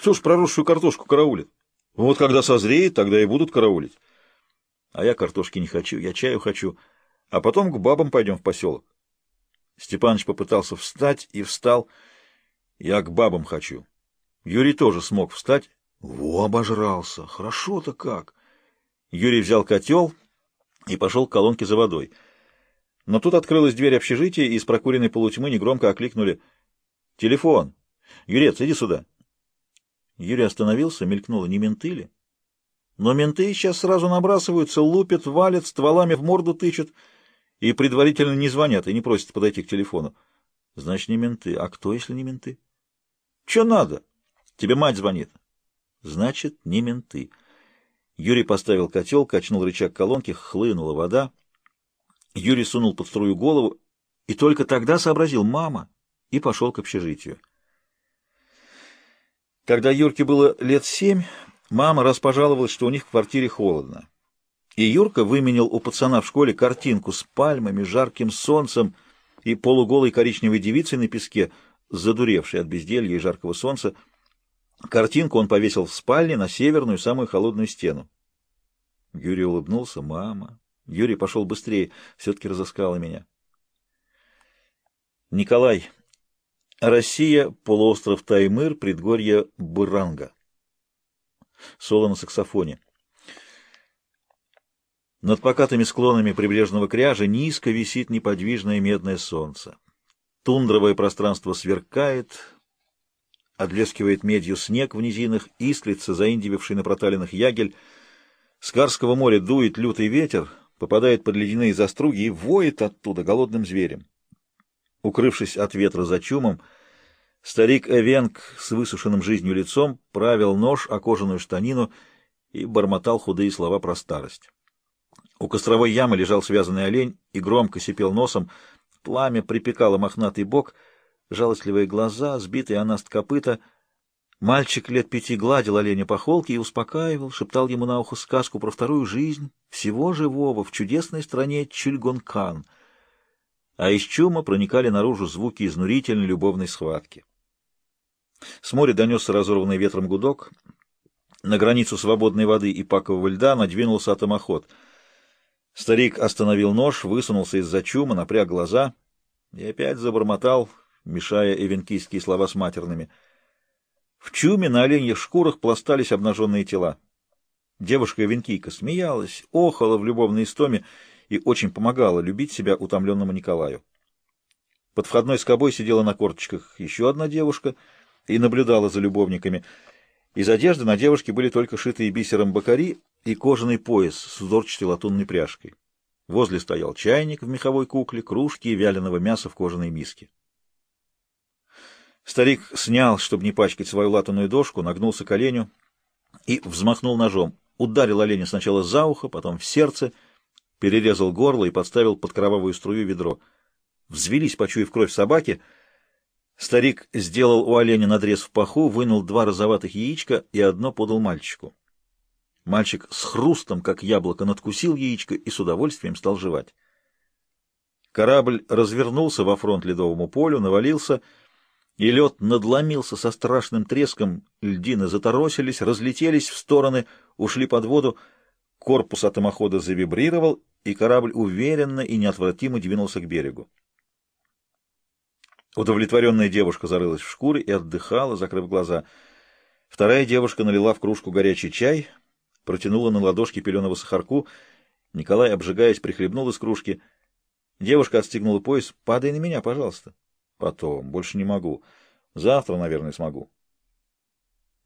Кто ж проросшую картошку караулит? Вот когда созреет, тогда и будут караулить. А я картошки не хочу, я чаю хочу. А потом к бабам пойдем в поселок. Степаныч попытался встать и встал. Я к бабам хочу. Юрий тоже смог встать. Во, обожрался. Хорошо-то как. Юрий взял котел и пошел к колонке за водой. Но тут открылась дверь общежития, и из прокуренной полутьмы негромко окликнули «Телефон! Юрец, иди сюда!» Юрий остановился, мелькнуло, не менты ли? Но менты сейчас сразу набрасываются, лупят, валят, стволами в морду тычут и предварительно не звонят и не просят подойти к телефону. Значит, не менты. А кто, если не менты? Че надо? Тебе мать звонит. Значит, не менты. Юрий поставил котел, качнул рычаг колонки, хлынула вода. Юрий сунул под струю голову и только тогда сообразил «мама» и пошел к общежитию. Когда Юрке было лет семь, мама распожаловалась, что у них в квартире холодно. И Юрка выменил у пацана в школе картинку с пальмами, жарким солнцем и полуголой коричневой девицей на песке, задуревшей от безделья и жаркого солнца. Картинку он повесил в спальне на северную, самую холодную стену. Юрий улыбнулся. «Мама!» Юрий пошел быстрее, все-таки разыскала меня. Николай. Россия, полуостров Таймыр, предгорье Буранга. Соло на саксофоне. Над покатыми склонами прибрежного кряжа низко висит неподвижное медное солнце. Тундровое пространство сверкает, отблескивает медью снег в низинах, искрится заиндививший на проталинах ягель. С Карского моря дует лютый ветер, попадает под ледяные заструги и воет оттуда голодным зверем. Укрывшись от ветра за чумом, старик Эвенг с высушенным жизнью лицом правил нож о кожаную штанину и бормотал худые слова про старость. У костровой ямы лежал связанный олень и громко сипел носом, пламя припекало мохнатый бок, жалостливые глаза, сбитые анаст копыта. Мальчик лет пяти гладил оленя по холке и успокаивал, шептал ему на ухо сказку про вторую жизнь, всего живого в чудесной стране Чульгонкан — а из чума проникали наружу звуки изнурительной любовной схватки. С моря донесся разорванный ветром гудок. На границу свободной воды и пакового льда надвинулся атомоход. Старик остановил нож, высунулся из-за чума, напряг глаза и опять забормотал, мешая эвенкийские слова с матерными. В чуме на оленьих шкурах пластались обнаженные тела. Девушка-эвенкийка смеялась, охала в любовной истоме, и очень помогала любить себя утомленному Николаю. Под входной скобой сидела на корточках еще одна девушка и наблюдала за любовниками. Из одежды на девушке были только шитые бисером бакари и кожаный пояс с узорчатой латунной пряжкой. Возле стоял чайник в меховой кукле, кружки и вяленого мяса в кожаной миске. Старик снял, чтобы не пачкать свою латаную дошку, нагнулся к оленю и взмахнул ножом. Ударил оленя сначала за ухо, потом в сердце — перерезал горло и подставил под кровавую струю ведро. Взвелись, почуяв кровь собаки. Старик сделал у оленя надрез в паху, вынул два розоватых яичка и одно подал мальчику. Мальчик с хрустом, как яблоко, надкусил яичко и с удовольствием стал жевать. Корабль развернулся во фронт ледовому полю, навалился, и лед надломился со страшным треском, льдины заторосились, разлетелись в стороны, ушли под воду, корпус атомохода завибрировал, и корабль уверенно и неотвратимо двинулся к берегу. Удовлетворенная девушка зарылась в шкуры и отдыхала, закрыв глаза. Вторая девушка налила в кружку горячий чай, протянула на ладошки пеленого сахарку. Николай, обжигаясь, прихлебнул из кружки. Девушка отстегнула пояс. «Падай на меня, пожалуйста». «Потом. Больше не могу. Завтра, наверное, смогу».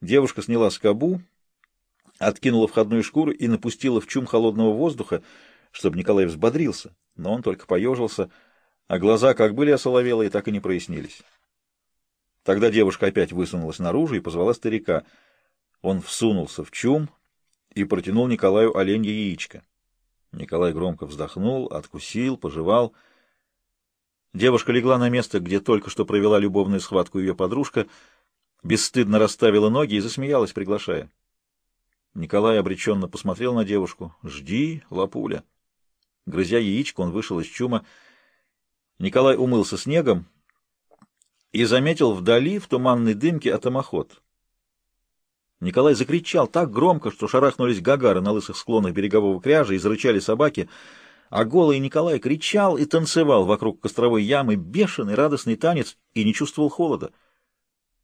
Девушка сняла скобу, откинула входную шкуру и напустила в чум холодного воздуха, чтобы Николай взбодрился, но он только поежился, а глаза как были осоловелые, так и не прояснились. Тогда девушка опять высунулась наружу и позвала старика. Он всунулся в чум и протянул Николаю оленье яичко. Николай громко вздохнул, откусил, пожевал. Девушка легла на место, где только что провела любовную схватку ее подружка, бесстыдно расставила ноги и засмеялась, приглашая. Николай обреченно посмотрел на девушку. «Жди, лапуля». Грызя яичко, он вышел из чума. Николай умылся снегом и заметил вдали в туманной дымке атомоход. Николай закричал так громко, что шарахнулись гагары на лысых склонах берегового кряжа и зарычали собаки, а голый Николай кричал и танцевал вокруг костровой ямы бешеный радостный танец и не чувствовал холода.